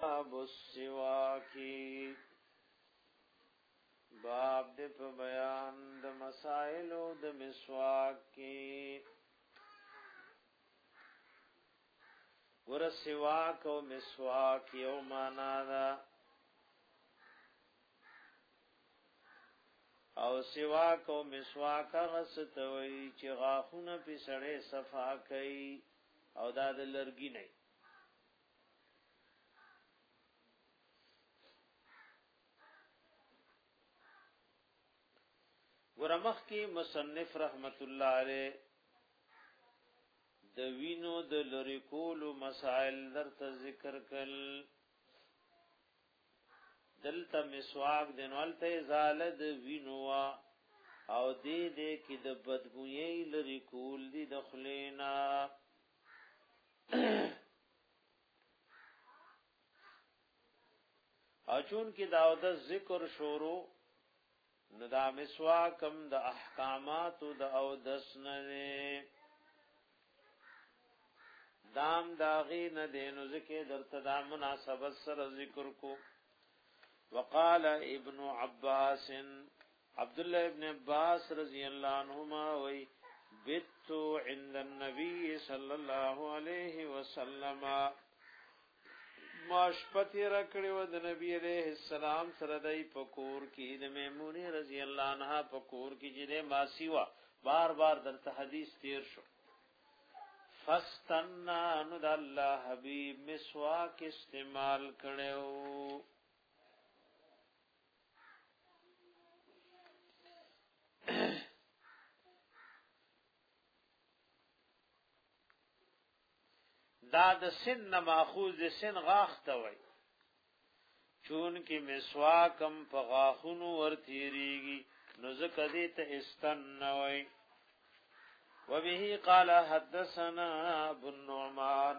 باب السواکی باب د په بیان د مسائلو د مسواک کې ور سواک او مسواک یو معنا ده او سواک او مسواک غستوي چې غاخونه په سړې صفا کوي او دا د لرګي نه ګرمخ کې مصنف رحمت الله علیه د وینو د لری کولو مسائل درته ذکر کړل دلته مسواک دنوالته زاله د وینو او دې دې کې د بدبوې لری کول دي د خلینا اچون کې دا د ذکر شروع نو دا مسواکم د احکامات د او دسنه دام داغی نه دینو ذکر درته دا مناسبت سره ذکر کو وقال ابن عباس عبد الله ابن عباس رضی الله عنهما وی بت عند النبي صلى الله عليه وسلم ما شپتی رکړې و د نبی عليه السلام سره دای پکور کې د میمونې رضی الله عنها پکور کې چې ما سیوا بار بار درته حدیث تیر شو فاستنا نو د الله حبیب مسواک استعمال کړو دا د سن نه ماخوذ د سن غاخ ته وای چون کې مسواکم په غاخونو ورتیریږي نو ځکه دې ته استن نه وای وبه قال حدثنا ابو النعمان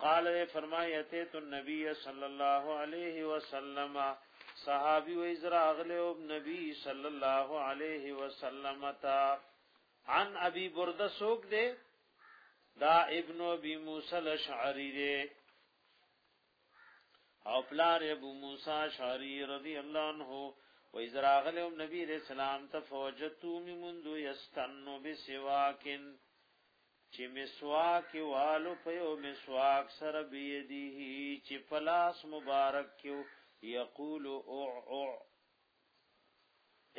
قال وی فرمای اتیت النبی صلی الله علیه وسلم صحابی و ازرا اغلی او نبی صلی الله علیه وسلم تا عن ابي برده سوق دے دا ابن ابي موسی الاشعری دے او پلار ابو موسی اشعری رضی الله عنه و ازرا اغلی او نبی رسول الله تفوجتو ممندو یستنو بسواکن چې مسواک والو په یو مسواک سره بيدیه چې پلاس مبارک کیو یقول او او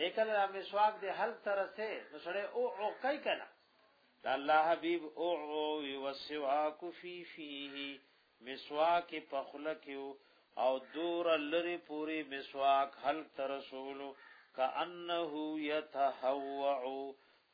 اکل را مسواک دې هل تر سه نو سره او او کوي کنه دا الله حبیب او او وسواک فی فیه مسواک په خله کیو او دور لری پوری مسواک هل تر رسول کانه یتهوع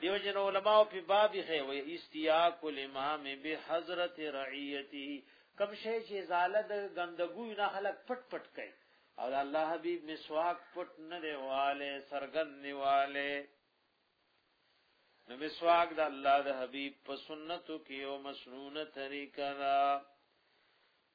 دیو جن علماء په باب خې وې استیاق الامام به حضرت رعیته کم شی چې زاله د غندګو نه خلق پټ پټ کوي او الله حبیب مسواک پټ نه دیواله سرګن نیواله نو مسواک د الله د حبیب په سنتو کې او مسنونه طریقه را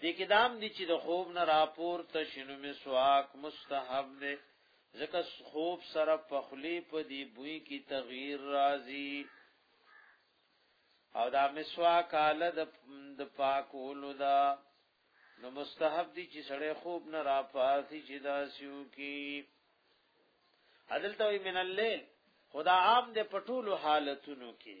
دې کې دام دي چې د خوب نه راپور ته شنو مسواک مستحب دی ځکه خوب سره پخلی په دې بوی کې تغییر راځي او دا مسواک اله د پاکولو دا نو مستحب دي چې سړی خوب نه راپاسي چې دا سیو کې عدل ته من الليل خدا عام دې پټولو حالتونو کې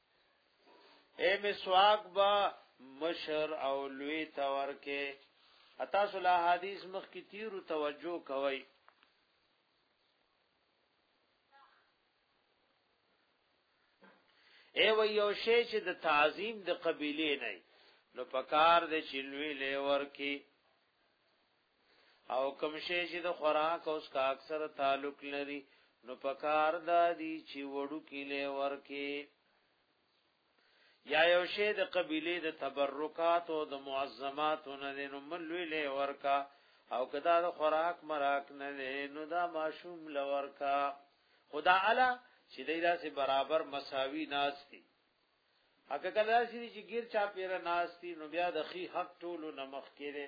اے مسواک با مشر او لوی تور کې اتا صلاح حدیث مخ کی تیرو توجه کوي اے و یو شی چې د تعظیم د قبیله نه نو پکار د چلوي لور کې او کوم شی چې د خوراک او اسکا اکثر تعلق لري نو پکار دا دي چې وړو کې له ورکه یا یو شی د قبیله د تبرکات او د معظمات نه نو ملوی له ورکا او کدا د خوراک مراک نه نو دا ماشوم لورکا خدا الا چې دیلا سي برابر مساوي ناس دي اګه کله چې ګیر چا پیر ناس دي نو بیا د خي حق ټولو نمخ کړي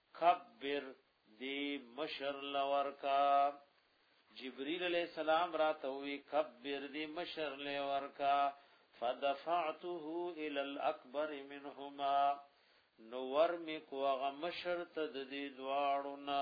کبر دی مشر له ورکا جبريل عليه السلام راته وی کبر دی مشر له ورکا فدفعته الى الاكبر منهما نو ورمی کو هغه مشر ته د دې دواړو نه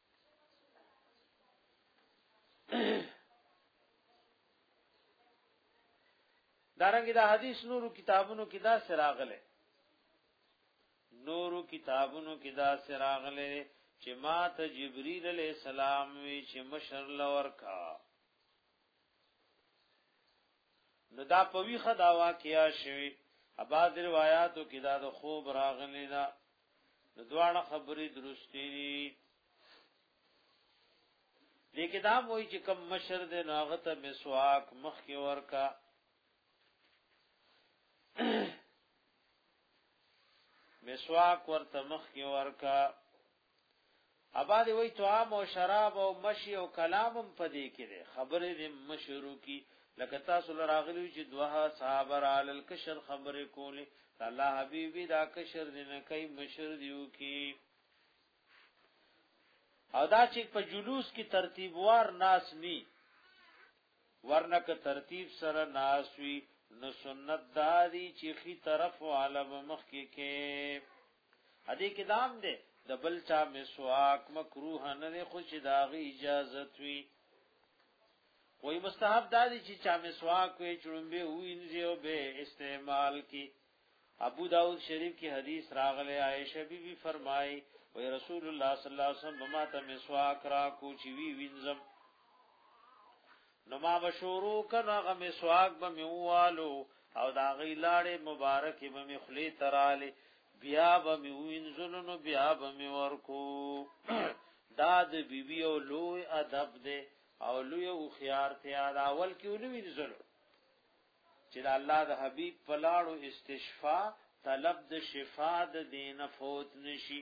دارنګه دا حدیث نورو کتابونو کې دا سراغله نورو کتابونو کې دا سراغله چې ما ته جبرئیل علی السلام وی چې مشر لور کا نو دا پوی خدا واقعیا شوی اباز روایتو کې دا د خوب راغلی دا نو دواړه خبرې درستې دي دې کتاب وایي چې کم مشر دې ناغه ته مسواک مخ کې ورکا مسواک ورته مخ کې ورکا ابا دی وای طعام او شراب او مشي او کلامم پدې کې ده خبره دې مشرو کی لکه تاسو لراغلی چې دوه صحابه را لل کشر خبره کوله الله حبيبي دا کشر دې نه کوي مشر دیو کی او دا چې په جلوس کې ترتیبوار ناس ني ورنک ترتیب سره ناس وی نو سنت داری چې خي طرف علم مخ کې کې ادي کې دام دی د بل چا مسواک مکروه نه دی خو چې دا غي اجازه وي وای مستحب دا دی چې چا مسواک وي چړمبه وینځي او به استعمال کی ابو داود شریف کی حدیث راغله عائشہ بی بی فرمای وای رسول الله صلی الله علیه وسلم ما ته مسواک را کو چې وی وینځم نو ما به شروع که نو هغه مسواک به مې ووالو او د هغې لاړې مبارکې به مې خولې ته رالې بیا به مې ووینځلو نو بیا به مې ورکو دا د بیبي او لوی ادب دی او لوی هوښیارتیا د اول کې ونه وینځلو چې د الله د حبیب په لاړو استشفا طلب د شفا د دین فوت نشي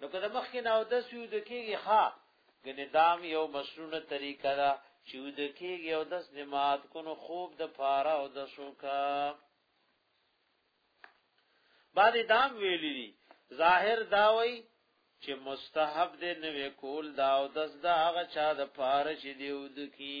نو کله مخکې نه او د سوي د کېږي ها ګنې دام یو مسنونه طریقه ده چې د کېږي او د سنمات کو نو خوب د پاره او د سوکا باندې دام ویلي دي ظاهر دا وای چې مستحب دې نه وکول دا او د دا هغه چا د پاره چې دی ود کی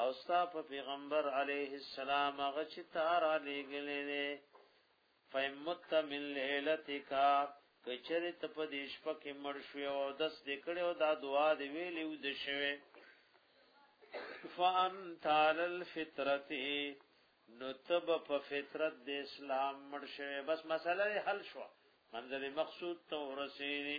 او ستا په پیغمبر علیه السلام هغه چې تا را لېږلی دی فیمت من لیلتک کچری ته په دې شپه کې مړ شوې او دس دې کړې او دا دعا دې ویلې او د شوې فانت علی الفطرت نو تب په فطرت د اسلام مړ شوې بس مسله حل شو منځلې مقصود ته ورسېږي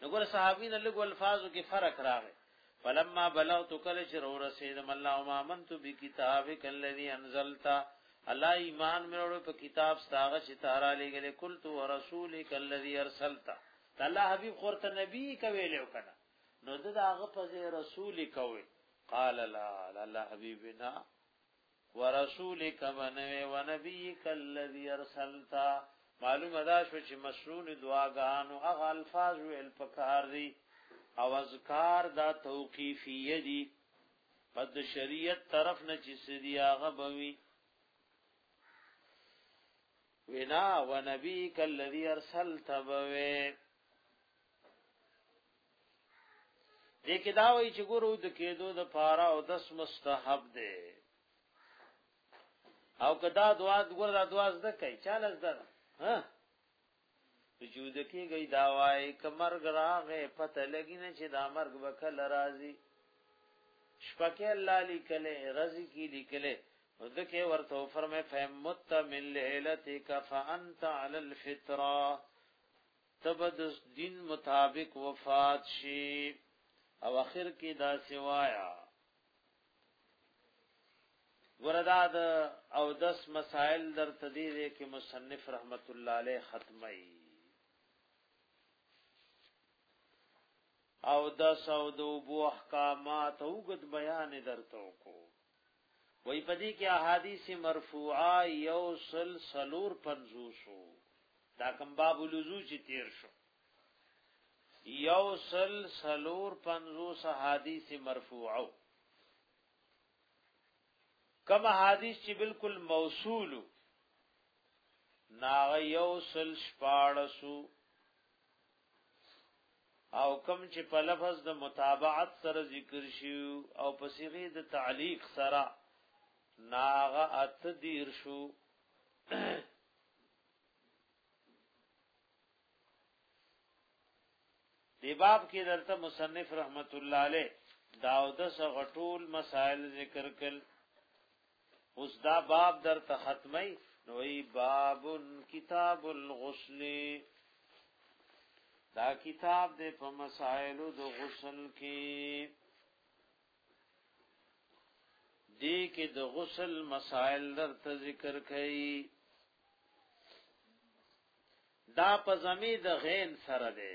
نو ګور صحابي نه لګو الفاظو کې فرق راغی فلما بلغت کل چې رو رسیدم الله ما منت بکتابک الذي انزلت الله ایمان مې وروړ په کتاب ستاغه چې تارا لګل قلت ورسولک الذي ارسلت الله حبيب خورته نبی کوي له کنه نو دغه په رسول کوي قال لا الله حبيبنا ورسولک بنوی ونبیک الذی ارسلتا معلوم ادا شو چې مشروع دعاګانو هغه الفاظ ویل پکار دي او اذکار دا توقیفیه دي پد شریعت طرف نه چې سدي هغه بوي وینا ونبیک الذی ارسلتا بوي دې کې دا وایي چې ګورو د کېدو د پاره او دس مستحب دی او کدا دعا ګور دا دعا زده کوي چاله زده ها وجود کې گئی دا وایي کمرګ راغې پته لګی نه چې دا مرګ وکړ راځي شپکه الله لیکله رزق کی لیکله ذکه ورته فرمه فمت من ليلتك فانت على الفطره ته به د دین مطابق وفات شي او اخر کې دا سوایا وردا د او دس مسائل در تدیر کې مصنف رحمت الله علیه ختمي او دس او د بو احکامات او غد بیان درته کو وای پدې کې احادیث مرفوعه یو سل سلور پنځوسو دا کوم باب الوضو چې تیر شو یو سل سلور پنځوس احادیث مرفوعه کم احادیث چې بالکل موصول ناغ یو سل شپاړسو او کم چې په لفظ د متابعت سره ذکر شي او په صيغه د تعلیق سره ناغه ات دیر شو دی باب کې درته مصنف رحمت الله علیه داود سغټول مسائل ذکر کړي اوس دا باب در ته ختمي نو ای باب کتاب الغسل دا کتاب دې په مسائل د غسل کې دې کې د غسل مسائل در ته ذکر کړي دا په زمي د غین سره ده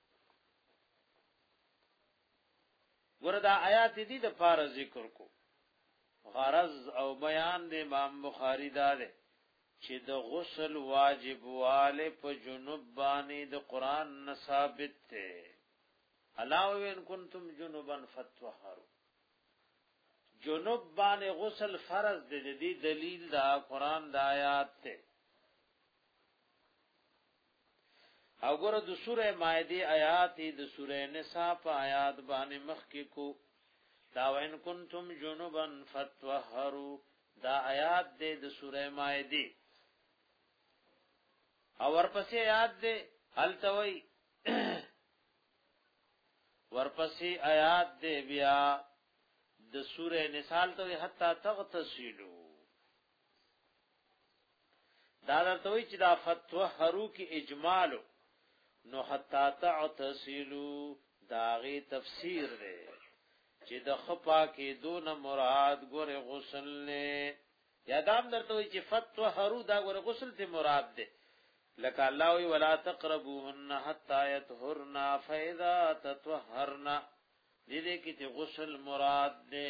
وردا آیات دي د پاره ذکر کو غرض او بیان د امام بخاری دا ده چې د غسل واجب واله په جنوب باندې د قران نه ثابت ده الا وین کنتم جنبا فتوهروا جنوب باندې غسل فرض دی د دې دلیل دا قران د آیات ته او ګره د سوره مائده آیات د سوره نساء په آیات باندې مخ کې کو دا وین کنتم جنبا فتوهروا دا آیات دې د سوره مائده او ورپسې آیات دې التوي ورپسې آیات دې بیا د سوره نساء ته حتا تغتسلوا دا درته وی چې دا فتوا هرو کې اجمالو نو حتا تعتصلو داغه تفسیر دی چې د خپا کې دون مراد ګور غسل نه یادام درته وی چې فتوا هرو دا ګور غسل ته مراد دی لکه الله وی ولا تقربوهن حتا يطهرنا فاذا تطهرنا دې دې کې چې غسل مراد دی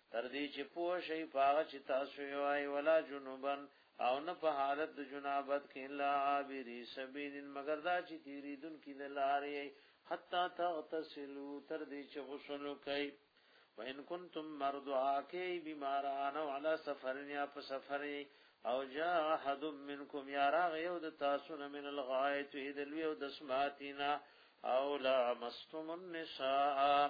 تر دې چې پوه شئ په هغه چې تاسو یې وایئ، ولا جنبا او نه په حالت د جنابت کې الا عابري سبیل مګر دا چې تېرېدونکي د لارې یئ حتی تغتسلو تر دې چې غسل وکړئ وان کنتم مرضعا کی بیماران او علی سفر یا په سفر او جاء احد منکم یا راغ یو د تاسو نه من الغایت هی دلوی او دسماتینا او لا مستم النساء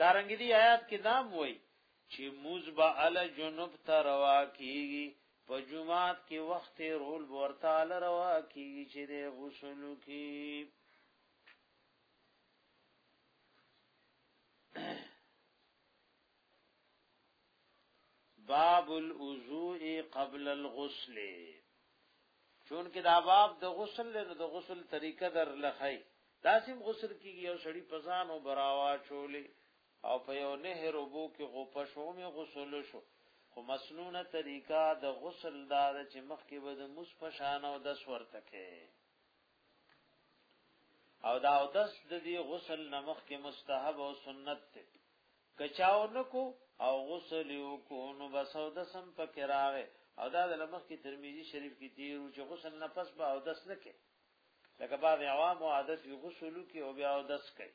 دارنګ دی آیات کې دام وای چې موز با ال جنوب ته روا کیږي په جمعات کې وخت رول ورته ال روا کیږي چې د غسل کې باب الوضوء قبل الغسل چون کې دا باب د غسل له د غسل طریقه در لخی لازم غسل کیږي یو سړی پزان او براوا چولې او په یو نهر وبو کې غوپه شو می غسل شو خو مسنونه طریقه د غسل دار چې مخکې به د مس پشان او د سور تکه او دا او دس د دې غسل نمخ کې مستحب او سنت ته کچاو نکو او غسل یو کو نو بس او دسم پکې راغې او دا د لمخ کې ترمذی شریف کې دی چې غسل نه پس به او دس نه کې لکه بعض عوام او عادت یو غسل کې او بیا او دس کوي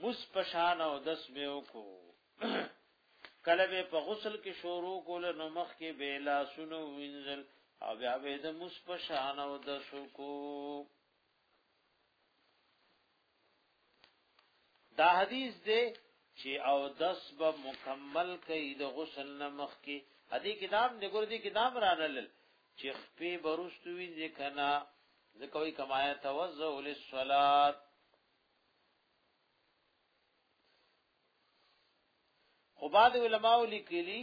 مس په شان او دس به وکړو کله به په غسل کې شروع کول نو مخ کې به لاسونه وینځل او بیا به د مس په شان او دس کو دا حدیث دی چې او دس به مکمل کوي د غسل نه مخ کې ادي کتاب دې ګور دي کتاب رانل چې خپې برستوي ځکنا ځکه وی کما يتوزع للصلاه خو بعد علماء لیکلي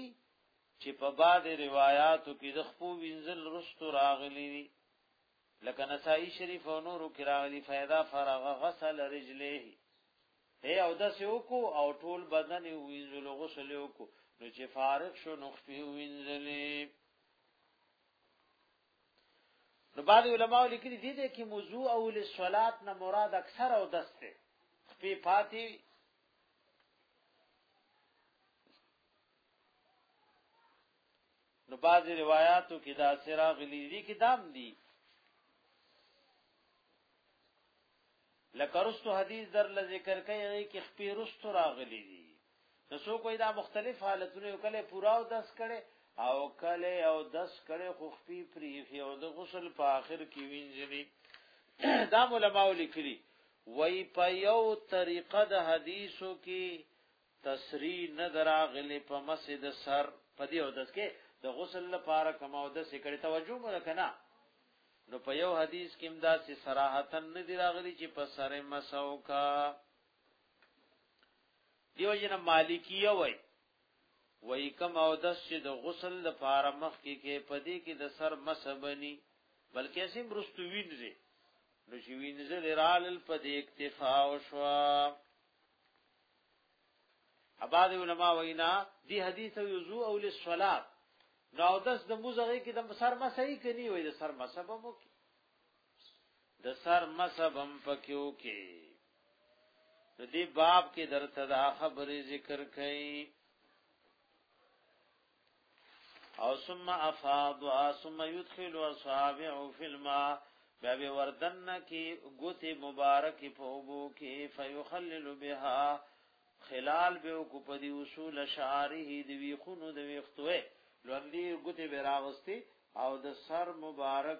چې په بعد روایتو کې د خپو وینځل رستو راغلي دي لکه نسائی شریف او نورو کې راغلي فیدا فرغ غسل رجله هي او د سوکو او ټول بدن وینځل غسل وکړو نو چې فارغ شو نو خپې وینځلې نو بعض علماء لیکلي دي دي کې موضوع او لصلات نه مراد اکثر او دسته خپې پاتې نو بعض روایتو کې دا سرا غلي دي کې دام دي لکرستو حدیث در لذکر کوي کې خپې رستو راغلي دي نو سو کوئی دا مختلف حالتونه کله پورا او دس کړي او کله او دس کړي خو خپي پریخي او د غسل په آخر کې وینځي دا علماء لیکلي وای په یو طریقه د حدیثو کې تسریح نه دراغلی په مسجد سر په دې او دس کې د غسل لپاره کوم او دس کړي توجه مو کنه نو په یو حدیث کې امدا سي صراحتن نه دراغلی چې په سره مسو کا دیو جن مالکیه وای وای کم او دس چې د غسل د پاره مخ کې کې پدې کې د سر مسبنی بلکې سیم رستو وینځي نو چې وینځل رال پدې اکتفا او شوا اباد علماء وینا دی حدیث یو زو او للصلاه نو دس د موزغه کې د سر مسې کني وای د سر مسبمو کې د سر مسب هم پکې وکي نو دې باب کې درته دا خبرې ذکر کړي او ثم افاض ثم يدخل اصابعه في الماء بیا به وردن کې ګوتې مبارک په وبو کې فيخلل بها خلال به کو په دې اصول شعره دی وی خونو د ویختوې لوندې ګوتې به راغستي او د سر مبارک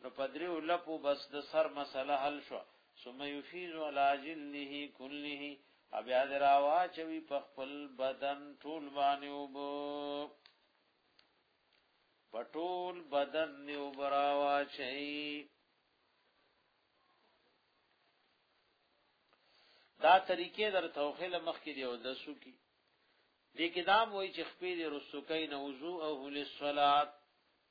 نو په دریو لپو بس د سر مسله حل شو ثم يفيض على جلده كله بیا دراوا چوي په خپل بدن ټول باندې وب پټول بدن نیو براوا چي دا طریقې در توخیل مخ کې دی او د سکی دې کې دا وایي چې خپې دې رسوکې نه وضو او للصلات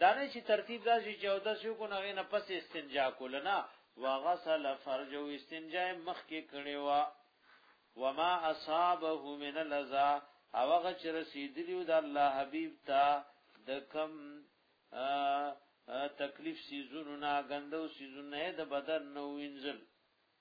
دا نه چې ترتیب داسې چې اودس یو کو نه غي نه پس استنجا کول نه وغسل فرج او استنجا مخ کې کړي وا وما اصابه من لذا او هغه چې رسیدلی د الله حبیب ته د کم تکلیف سیزونو نا غندو سیزونه د بدن نو وینځل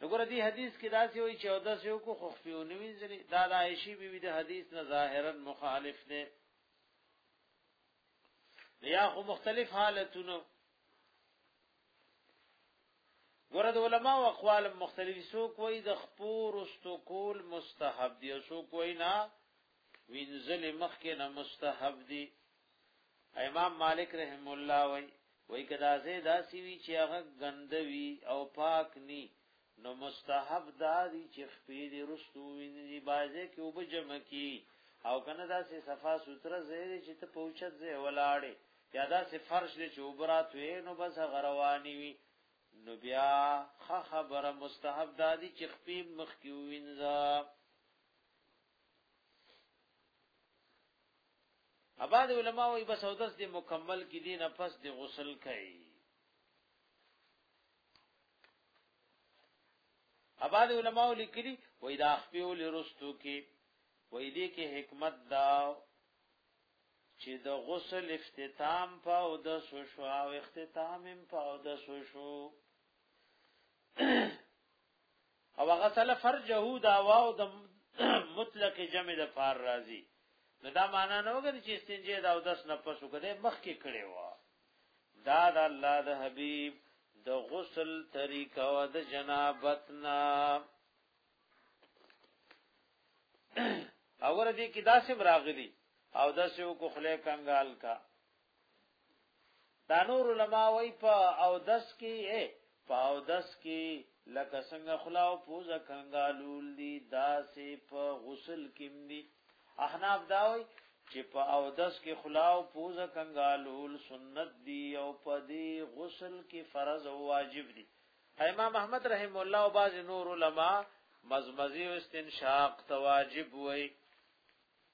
وګوره دې حدیث کې دا څه وی 14 یو کو خفیو نوی ځلی دا د عائشی بیبي د حدیث نه ظاهرا مخالف دی یا خو مختلف حالتونو ګوره د علما او اقوال مختلفي سو کوئی د خپور استقول مستحب دی سو کوئی نه وینځل مخکې نه مستحب دي امام مالک رحم الله وای وای کدا زه داسي وی چې هغه غندوي او پاک ني نو مستحب دا دي چې خپې دې رستو وینځي بازه کې وبجم کی او کنه داسې صفا سوتره زه چې ته پوښت زه ولاړې یا داسې فرش دې چې وبرات وې نو بس غرواني وي نو بیا خبره مستحب دا دي چې خپې مخ کې وینځه اباد علماء وي بس او دس دې مکمل کې دي نفس دې غسل کوي اباد علماء لیکلي وې دا خپل لرستو کې وې دې کې حکمت دا چې د غسل اختتام په او د سوشو او اختتام په او د سوشو او هغه سره فرجه دا واو د مطلق جمع د فار راضی نو دا معنا نه وګړي چې استنجه دا او دس نه پسو کده مخ کې کړي وا دا د الله د حبيب د غسل طریقه او د جنابت نا اور دې کې داسې راغلي او داسې کو خله کنګال کا دا نور علما وای په او دس کې اے په او دس کې لکه څنګه خلا او پوزه کنګالول دي دا سه په غسل کې دي احناف دا وای چې په او دس کې خلا او پوزه کنګالول سنت دي او په دې غسل کې فرض او واجب دي امام احمد رحم الله او باز نور علما مزمزي او استنشاق تواجب وای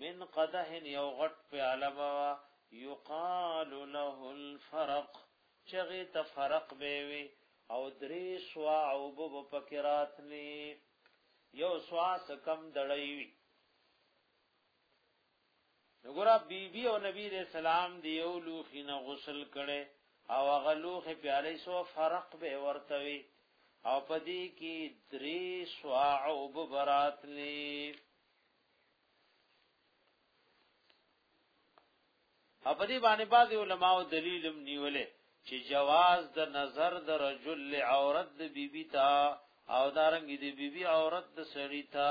من قدح یو غټ پیاله به وه یقال له الفرق چې هغې ته فرق به وي او درې سوه اوبه به پکې راتلې یو سوه څه کم دړی وي نو ګوره بی بی او نبی علیہ السلام دی یو لوخي نه غسل کړي او هغه لوخي پیاله سو فرق به ورته وي او پدې کې درې سواع او براتلی او په دې باندې بعض علماء دلیلم نیولې چې جواز د نظر د رجل له عورت د بیبي بی تا او دارنګ د بیبي بی عورت د سړی تا